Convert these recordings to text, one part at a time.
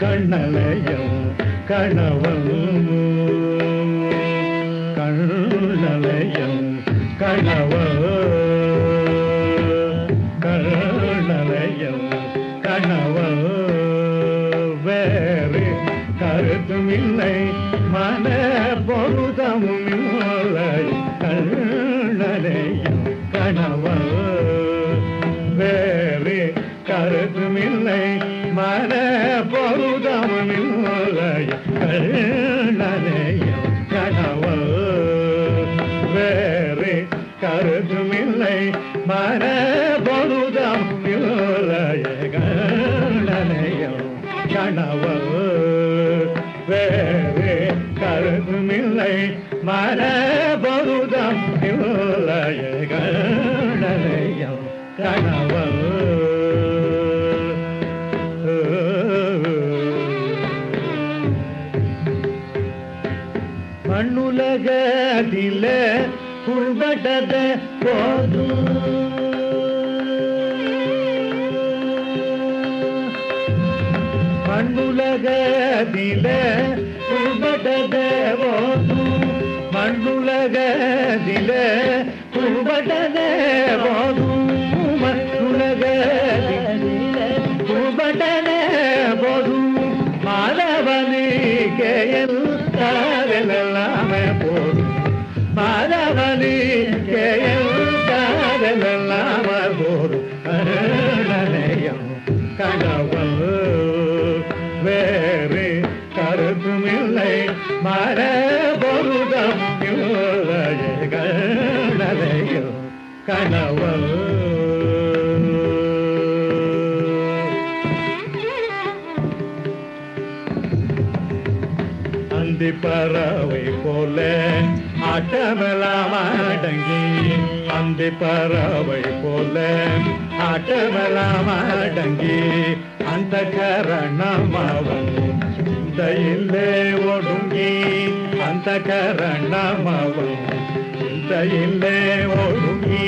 கண்ணலயம் கணவம் கண்ணலயம் கணவம் கண்ணலயம் கணவம் வேறு கருத்துமில்லை மன இல்லை கண்ணலயம் கணவம் வேறு கருத்தும் இல்லை மன பொருதம் கணவம் வேறு கருத்தும் இல்லை மன பொருதம் இல்லை கண்ணலயம் கணவம் மண்ணுலகதில உள்பட்டத போதும் மண்ணுலகதில உள்பட்டத போதும் மண்ணுலகதில உள்பட்டத போதும் மண்ணுலகதில உள்பட்டத போதும் மாதவனுக்கு எல்லாமே போதும் மாதவனுக்கு எல்லாமே போதும். கருணயம் கணவன் வேறு கருத்தும் இல்லை மர பொருதம் இல்லை கருணயம் கணவன் பறவை போல ஆட்டமெல்லாம் அடங்கி அந்தி பறவை போல ஆட்டமெல்லாம் அடங்கி அந்த கரணமவன் இல்லே ஒடுங்கி அந்த கரணமவன் இல்லே ஒடுங்கி.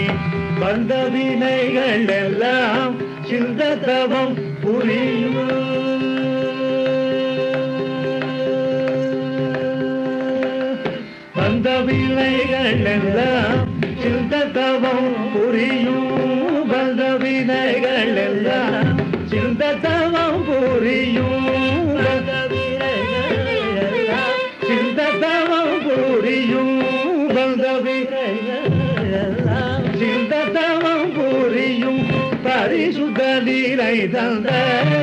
வந்த வினைகள் எல்லாம் சிந்த தவம் புரியும். வந்த வினைகள் எல்லாம் சிந்த தவம் புரியும் வந்த வினைகள் எல்லாம் சிந்த தவம் புரியும் சிந்த தவம் புரியும் வந்த வினைகள் சிந்த தவம் புரியும் பரிசுத்த நீரை தந்த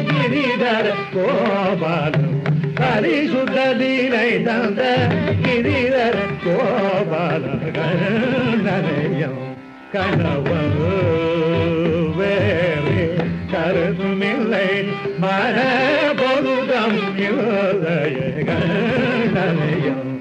கிரிதர கோபாலம் பரிசுத்த நீரை தந்த கிரிதர கோபால கருணயம் கணவன் வேறு கருதுமில்லை. மர பொருதம் இல்லை கருணயம்